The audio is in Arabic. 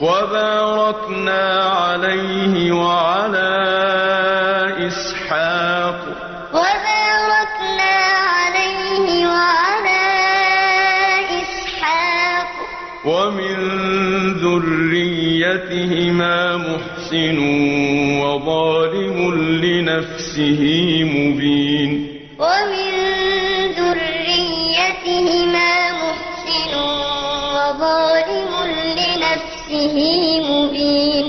وَبَارَكْنَا عَلَيْهِ وَعَلَىٰ إِسْحَاقَ ۚ. وَمِن ذُرِّيَّتِهِمَا مُحْسِنٌ وَظَالِمٌ لِّنَفْسِهِ مُبِينٌ. وَبَارَكْنَا عَلَيْهِ وَعَلَىٰ إِسْحَاقَ ۚ وَمِن ذُرِّيَّتِهِمَا مُحْسِنٌ وَظَالِمٌ لِّنَفْسِهِ مُبِينٌ